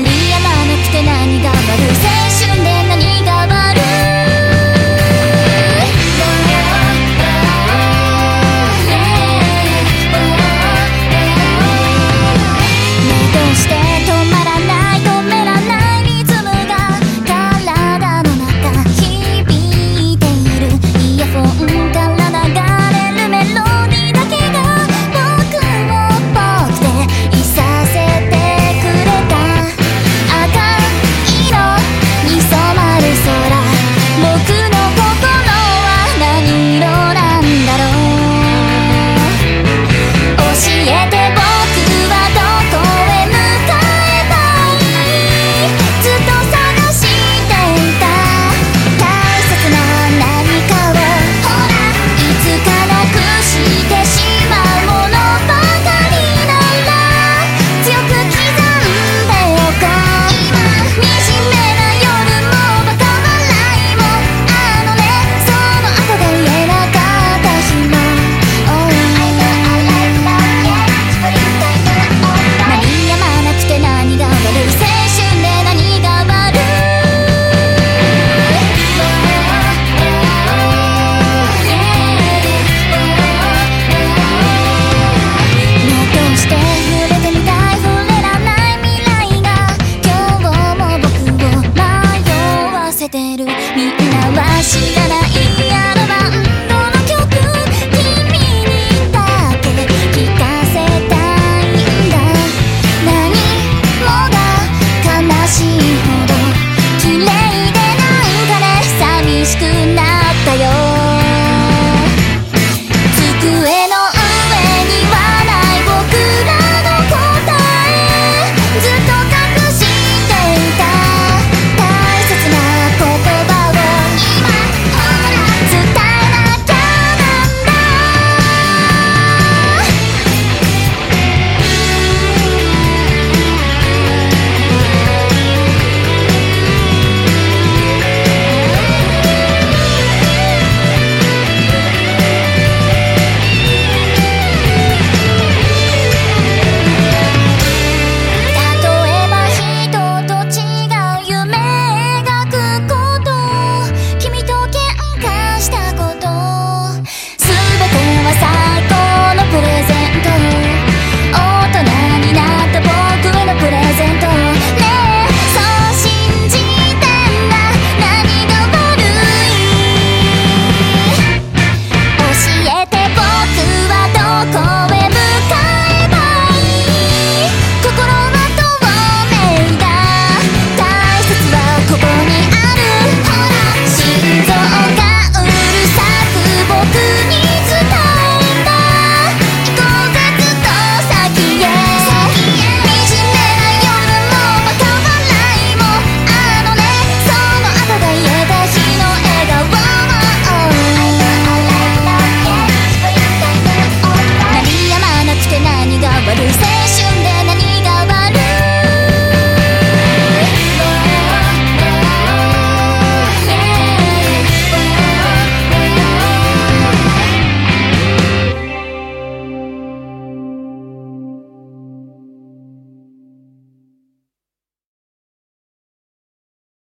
鳴りやまなくて何が悪いせ